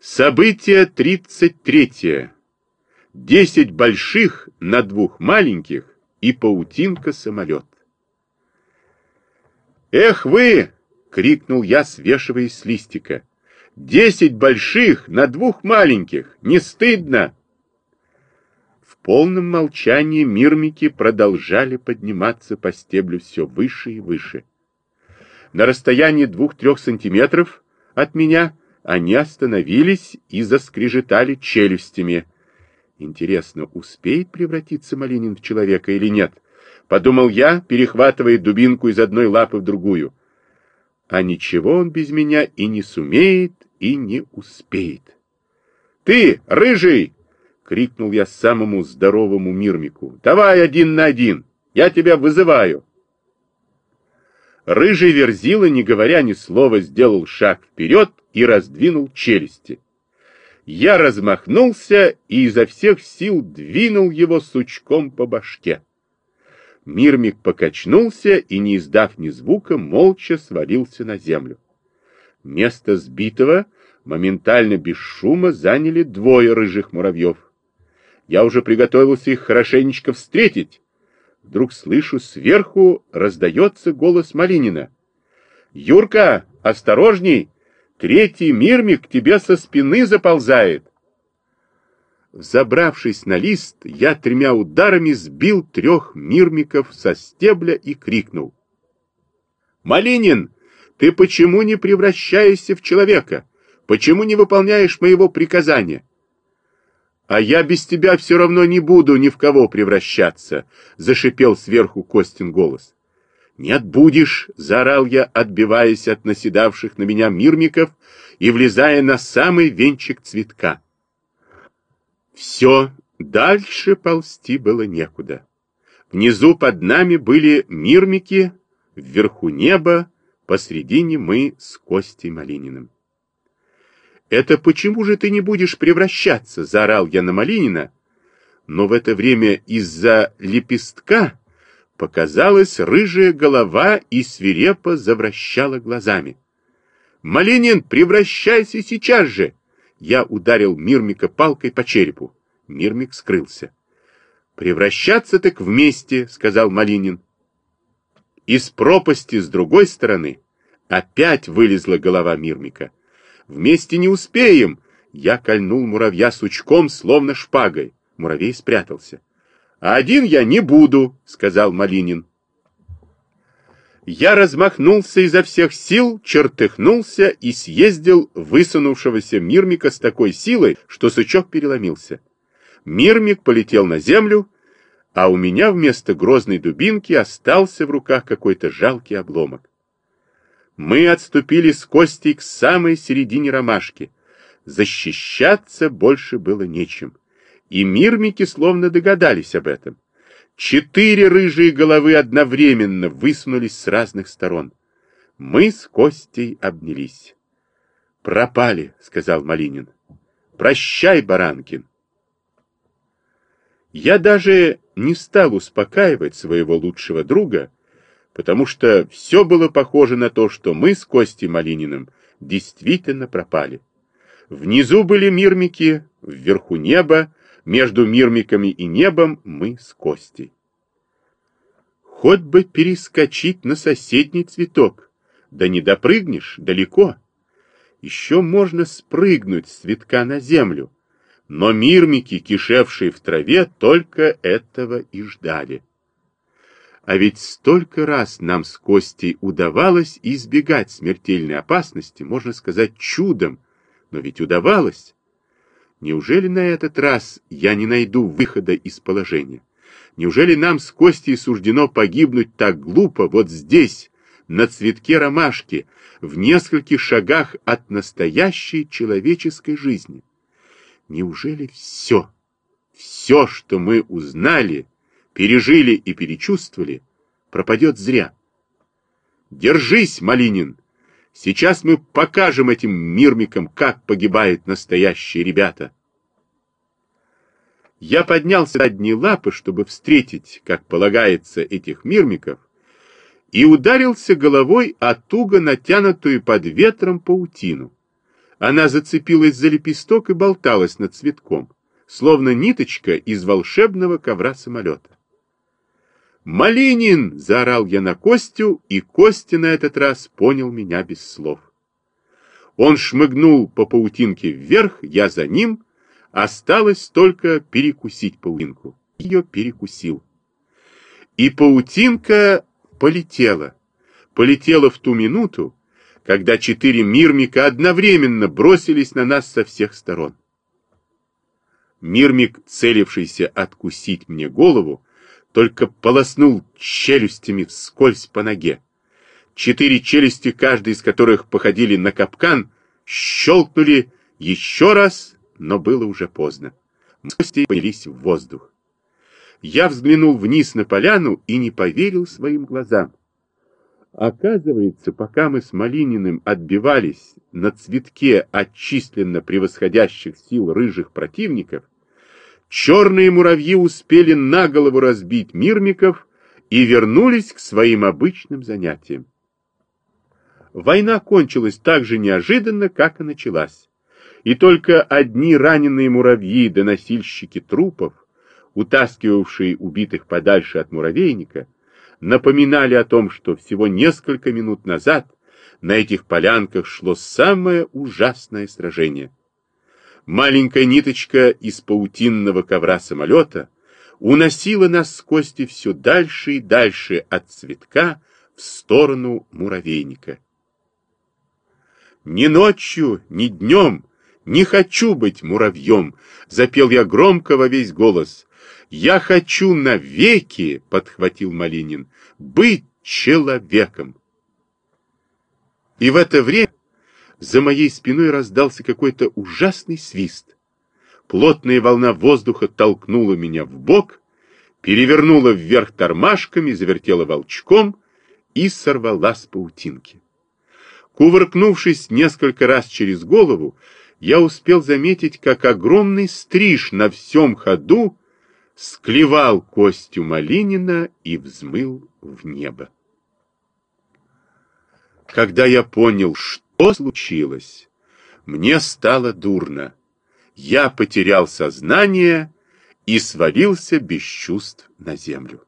Событие 33. Десять больших на двух маленьких и паутинка-самолет. «Эх вы!» — крикнул я, свешиваясь с листика. «Десять больших на двух маленьких! Не стыдно!» В полном молчании мирмики продолжали подниматься по стеблю все выше и выше. На расстоянии двух-трех сантиметров от меня они остановились и заскрежетали челюстями. Интересно, успеет превратиться Малинин в человека или нет? Подумал я, перехватывая дубинку из одной лапы в другую. А ничего он без меня и не сумеет, и не успеет. «Ты, рыжий!» — крикнул я самому здоровому мирмику. «Давай один на один! Я тебя вызываю!» Рыжий верзила, не говоря ни слова, сделал шаг вперед и раздвинул челюсти. Я размахнулся и изо всех сил двинул его сучком по башке. Мирмик покачнулся и, не издав ни звука, молча свалился на землю. Место сбитого моментально без шума заняли двое рыжих муравьев. Я уже приготовился их хорошенечко встретить, Вдруг слышу, сверху раздается голос Малинина. «Юрка, осторожней! Третий мирмик тебе со спины заползает!» Забравшись на лист, я тремя ударами сбил трех мирмиков со стебля и крикнул. «Малинин, ты почему не превращаешься в человека? Почему не выполняешь моего приказания?» «А я без тебя все равно не буду ни в кого превращаться», — зашипел сверху Костин голос. «Нет, будешь», — заорал я, отбиваясь от наседавших на меня мирмиков и влезая на самый венчик цветка. Все, дальше ползти было некуда. Внизу под нами были мирмики, вверху небо, посредине мы с Костей Малининым. «Это почему же ты не будешь превращаться?» — заорал я на Малинина. Но в это время из-за лепестка показалась рыжая голова и свирепо завращала глазами. «Малинин, превращайся сейчас же!» Я ударил Мирмика палкой по черепу. Мирмик скрылся. «Превращаться так вместе», — сказал Малинин. Из пропасти с другой стороны опять вылезла голова Мирмика. Вместе не успеем!» Я кольнул муравья сучком, словно шпагой. Муравей спрятался. «А один я не буду», — сказал Малинин. Я размахнулся изо всех сил, чертыхнулся и съездил высунувшегося Мирмика с такой силой, что сучок переломился. Мирмик полетел на землю, а у меня вместо грозной дубинки остался в руках какой-то жалкий обломок. Мы отступили с Костей к самой середине ромашки. Защищаться больше было нечем. И мирмики словно догадались об этом. Четыре рыжие головы одновременно высунулись с разных сторон. Мы с Костей обнялись. «Пропали», — сказал Малинин. «Прощай, Баранкин». Я даже не стал успокаивать своего лучшего друга, потому что все было похоже на то, что мы с Костей Малининым действительно пропали. Внизу были мирмики, вверху небо, между мирмиками и небом мы с Костей. Хоть бы перескочить на соседний цветок, да не допрыгнешь далеко. Еще можно спрыгнуть с цветка на землю, но мирмики, кишевшие в траве, только этого и ждали. А ведь столько раз нам с Костей удавалось избегать смертельной опасности, можно сказать, чудом, но ведь удавалось. Неужели на этот раз я не найду выхода из положения? Неужели нам с Костей суждено погибнуть так глупо вот здесь, на цветке ромашки, в нескольких шагах от настоящей человеческой жизни? Неужели все, все, что мы узнали, пережили и перечувствовали, пропадет зря. Держись, Малинин! Сейчас мы покажем этим мирмикам, как погибают настоящие ребята. Я поднялся на одни лапы, чтобы встретить, как полагается, этих мирмиков, и ударился головой о туго натянутую под ветром паутину. Она зацепилась за лепесток и болталась над цветком, словно ниточка из волшебного ковра самолета. «Малинин!» — заорал я на Костю, и Костя на этот раз понял меня без слов. Он шмыгнул по паутинке вверх, я за ним. Осталось только перекусить паутинку. Ее перекусил. И паутинка полетела. Полетела в ту минуту, когда четыре мирмика одновременно бросились на нас со всех сторон. Мирмик, целившийся откусить мне голову, только полоснул челюстями вскользь по ноге. Четыре челюсти, каждая из которых походили на капкан, щелкнули еще раз, но было уже поздно. Кости поднялись в воздух. Я взглянул вниз на поляну и не поверил своим глазам. Оказывается, пока мы с Малининым отбивались на цветке от численно превосходящих сил рыжих противников, черные муравьи успели на голову разбить мирмиков и вернулись к своим обычным занятиям. Война кончилась так же неожиданно, как и началась. И только одни раненые муравьи да носильщики трупов, утаскивавшие убитых подальше от муравейника, напоминали о том, что всего несколько минут назад на этих полянках шло самое ужасное сражение. Маленькая ниточка из паутинного ковра самолета уносила нас с Кости все дальше и дальше от цветка в сторону муравейника. Ни ночью, ни днем не хочу быть муравьем, запел я громко во весь голос. Я хочу навеки, подхватил Малинин, быть человеком. И в это время за моей спиной раздался какой-то ужасный свист. Плотная волна воздуха толкнула меня в бок, перевернула вверх тормашками, завертела волчком и сорвала с паутинки. Кувыркнувшись несколько раз через голову, я успел заметить, как огромный стриж на всем ходу склевал костью Малинина и взмыл в небо. Когда я понял, что случилось, мне стало дурно. Я потерял сознание и свалился без чувств на землю.